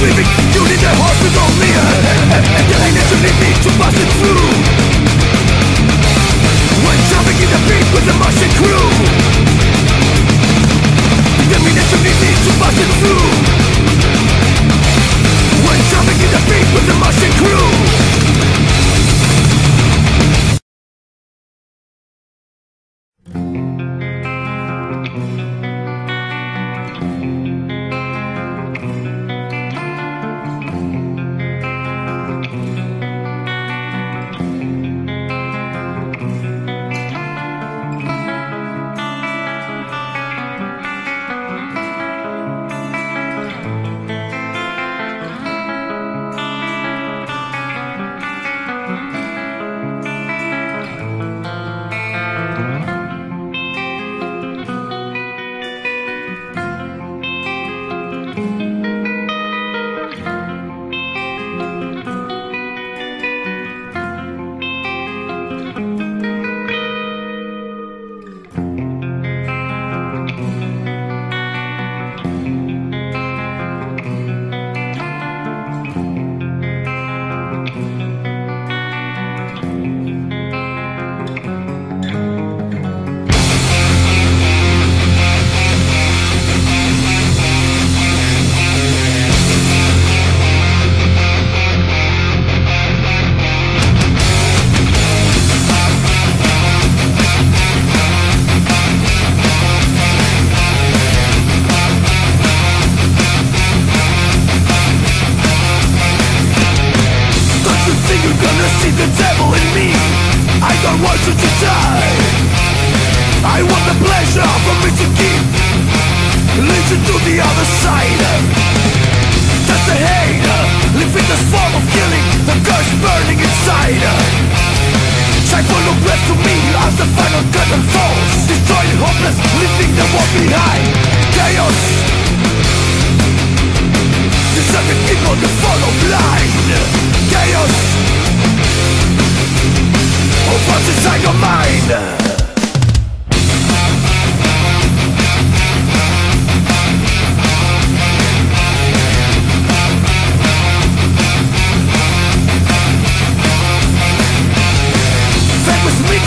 sleeping You need a horse with only a head. You hate to leave me to pass it through.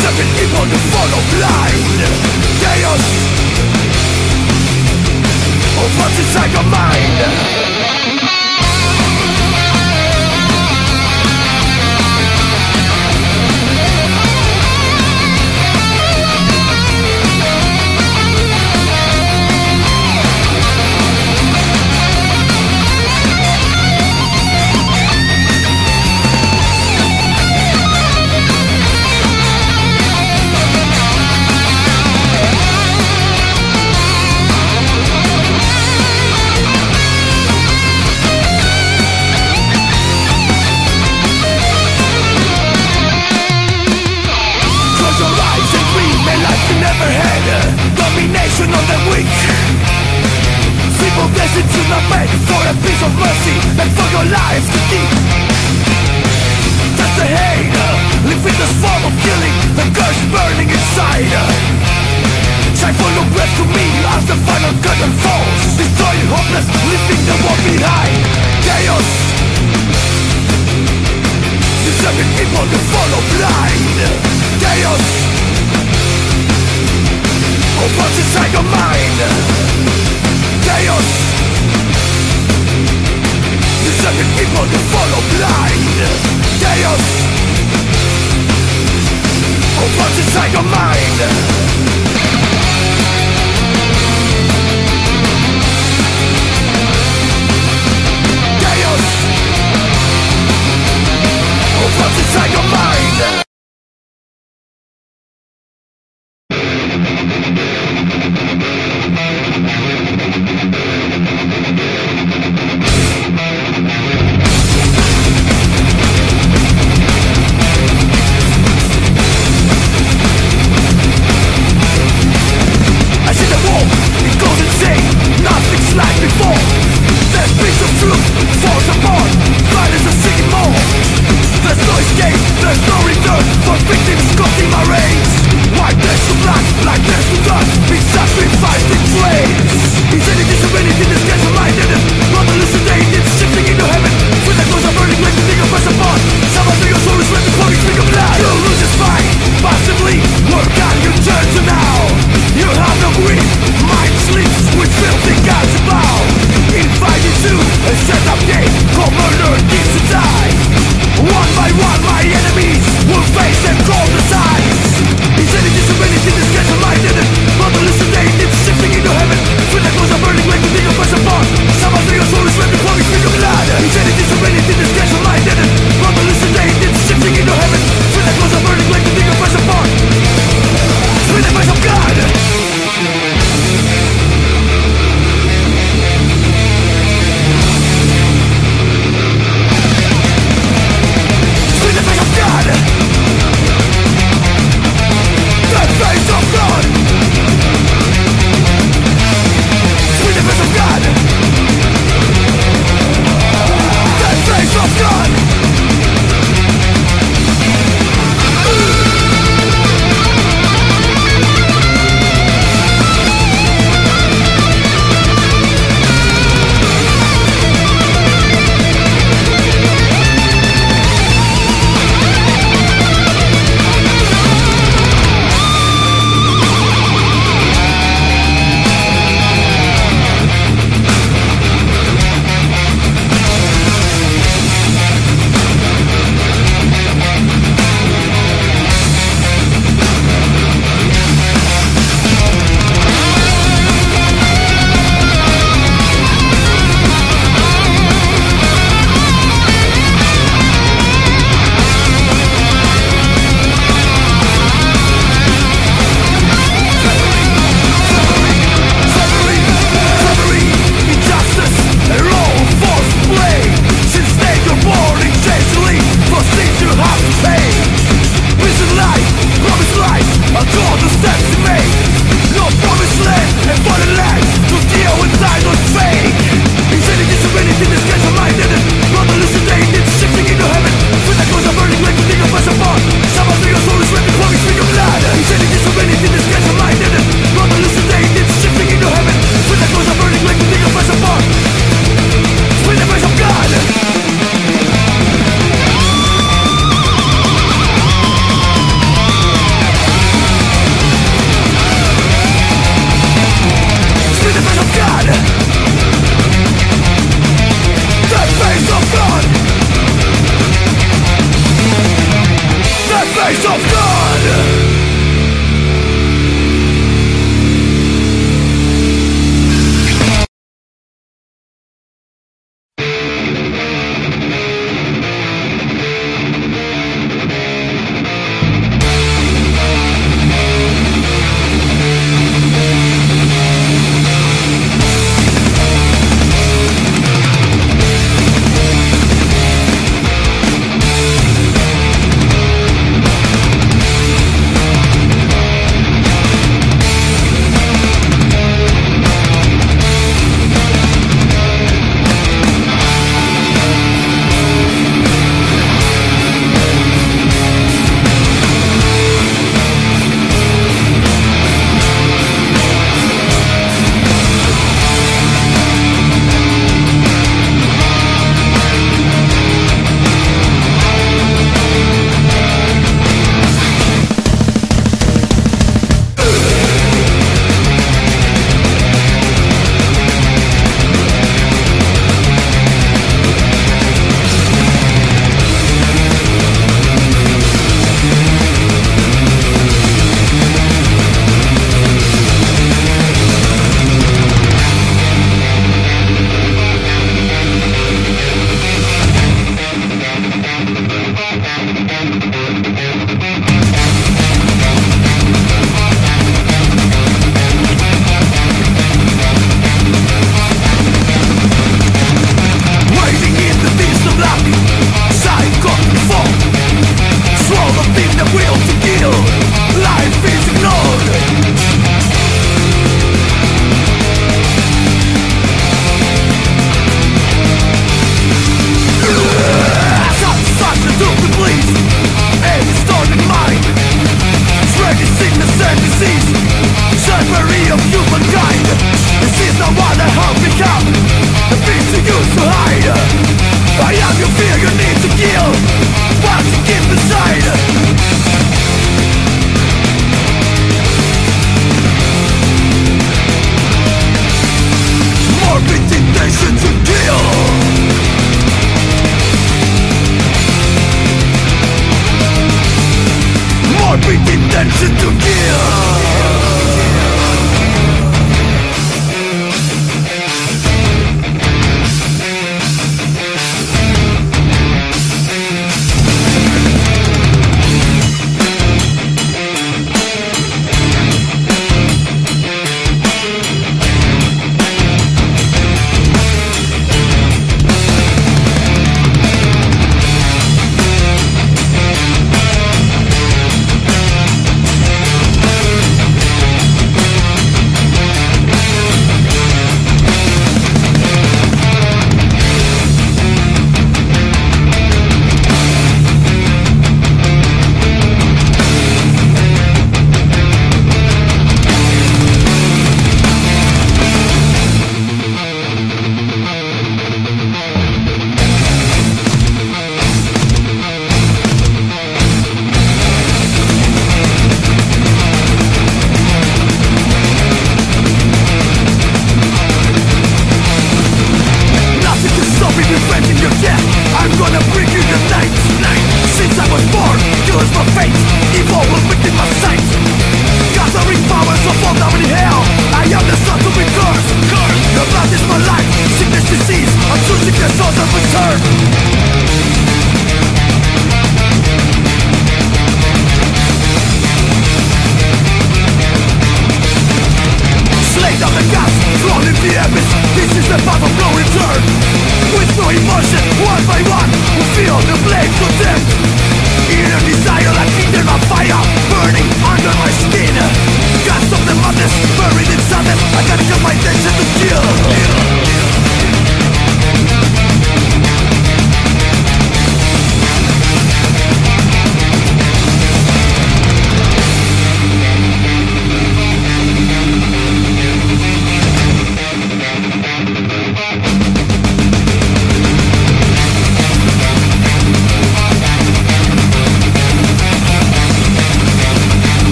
Certain people to follow blind Chaos. Of what's inside your mind. Life to keep That's the hate uh, Live in this form of killing The curse burning inside uh. for no breath to me As the final curtain falls. Destroying hopeless Leaving the world behind. Chaos. Deserving people to follow blind. Chaos. Oh, what's inside your mind? Chaos Deserving people to follow blind Chaos Oh, what's inside your mind? Chaos Oh, what's inside your mind? Like before. Piece of truth falls apart. More There's no escape, there's no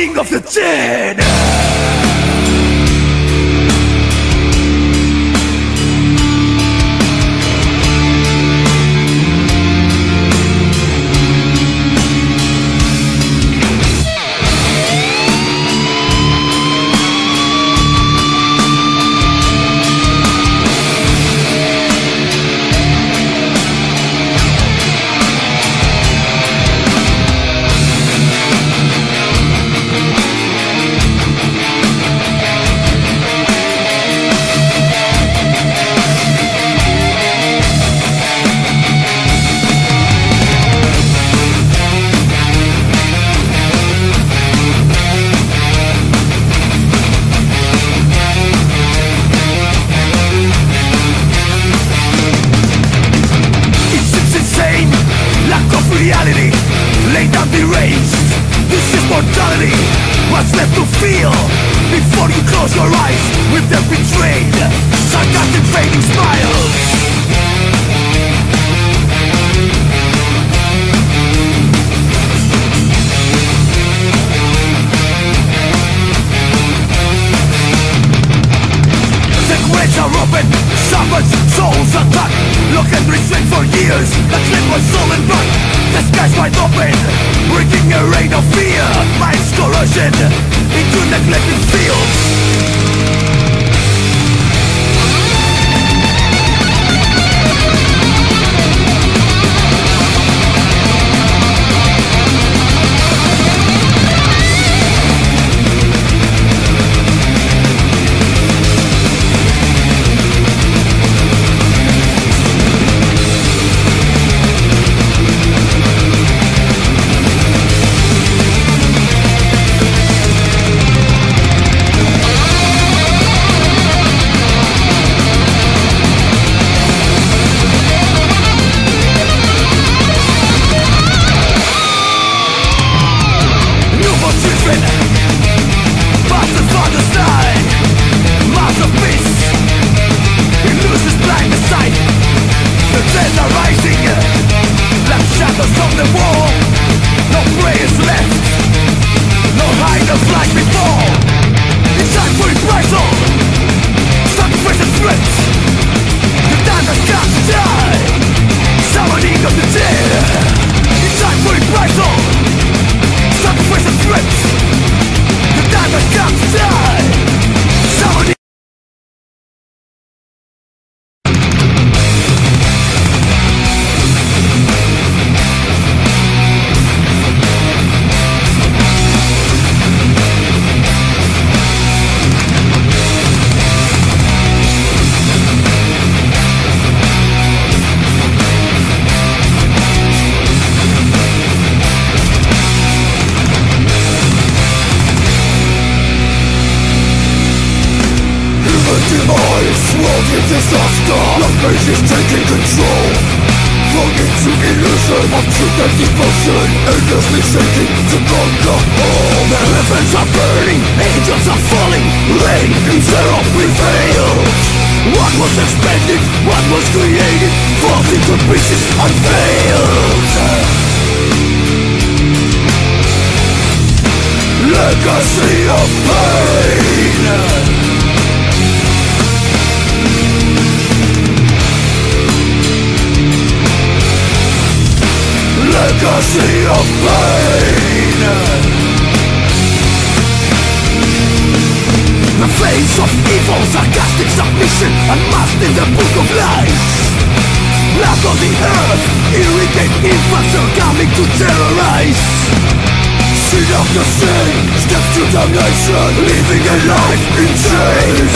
king of the dead! And restrained for years. That left my soul in back The skies wide open Wreaking a rain of fear. Minds corrosion Into neglected fields. The face of evil, sarcastic submission and masked in the book of life Blood on the earth, irrigate infested, coming to terrorize. Seed of the sin, step to damnation. Living a life in chains,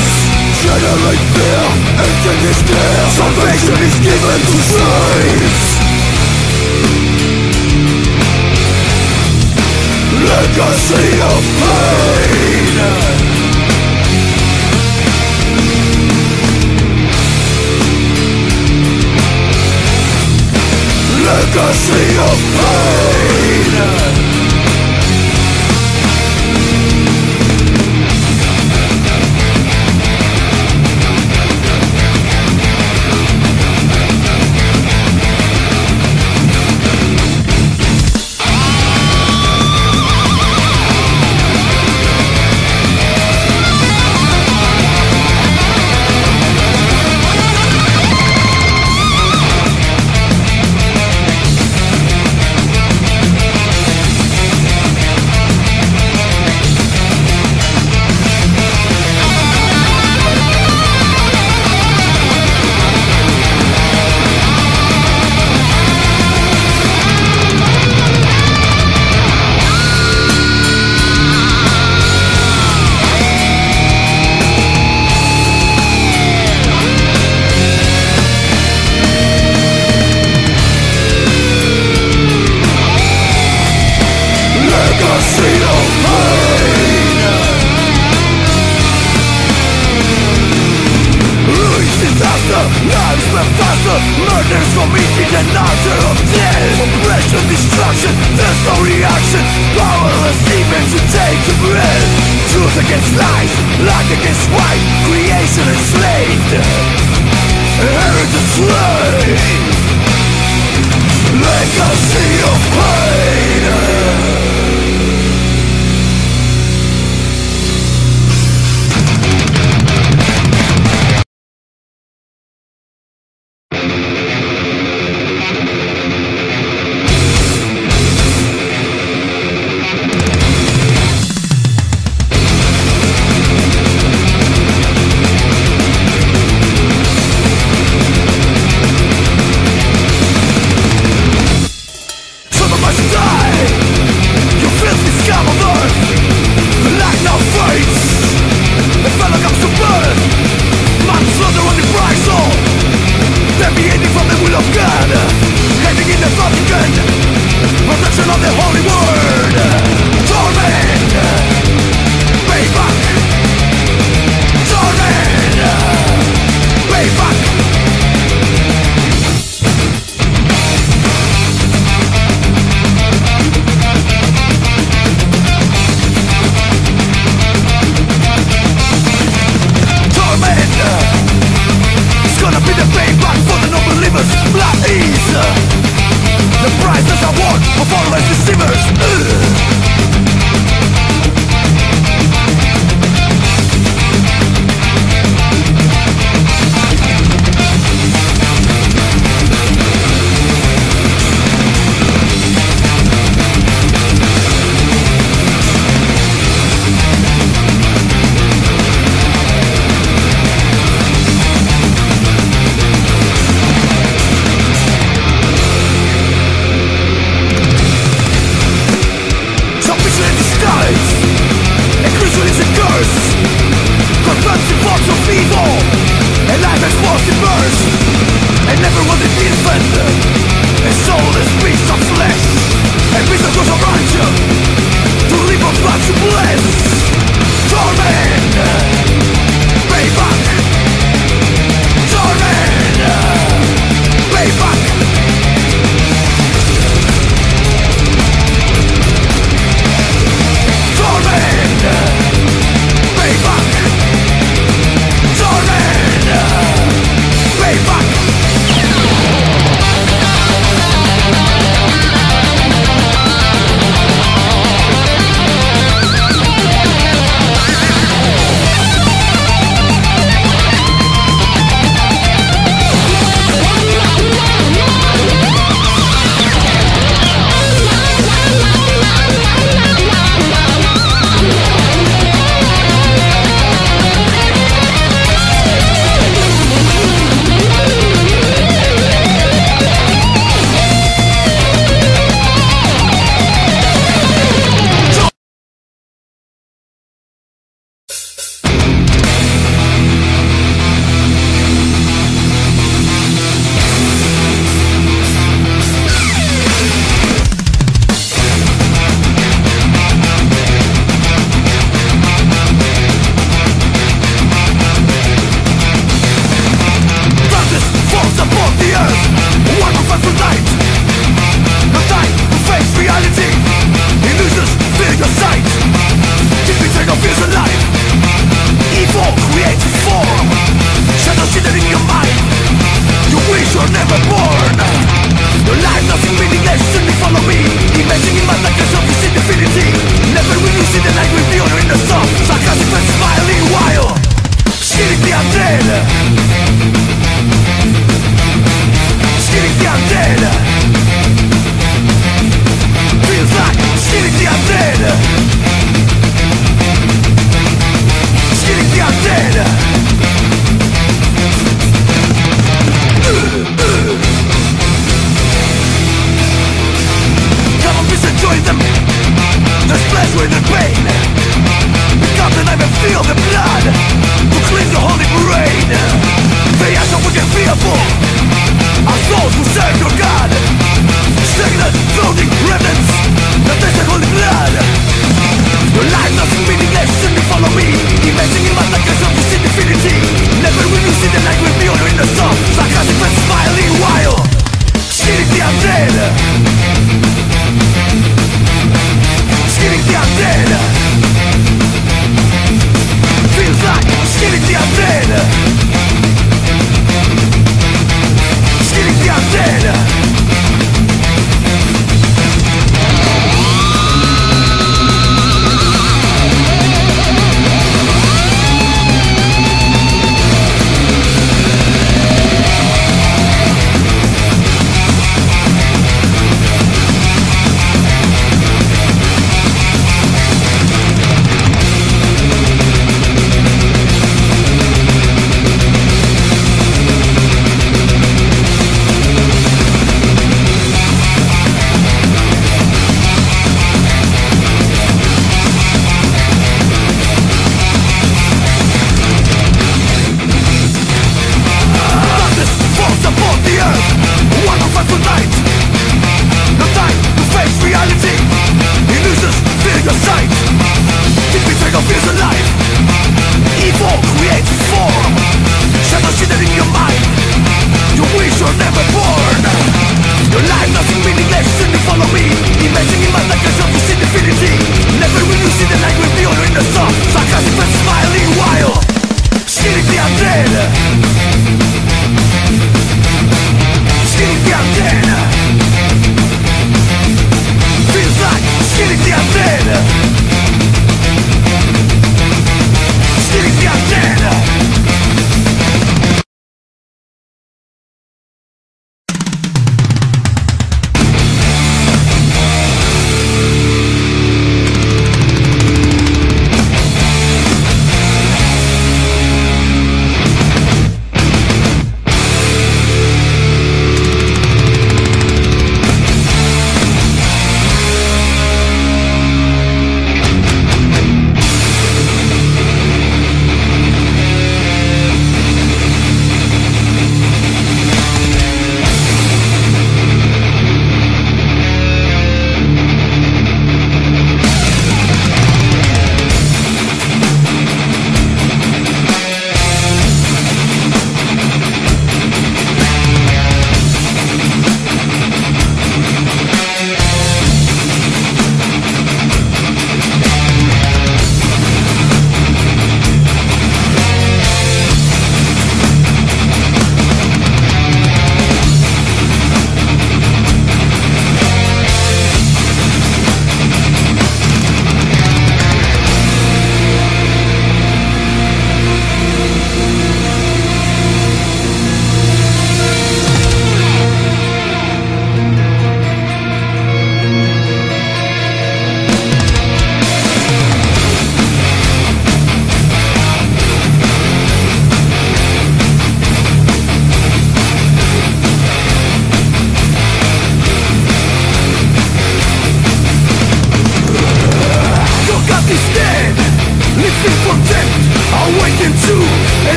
generating fear and despair. Salvation is given to slaves. Legacy of pain legacy of pain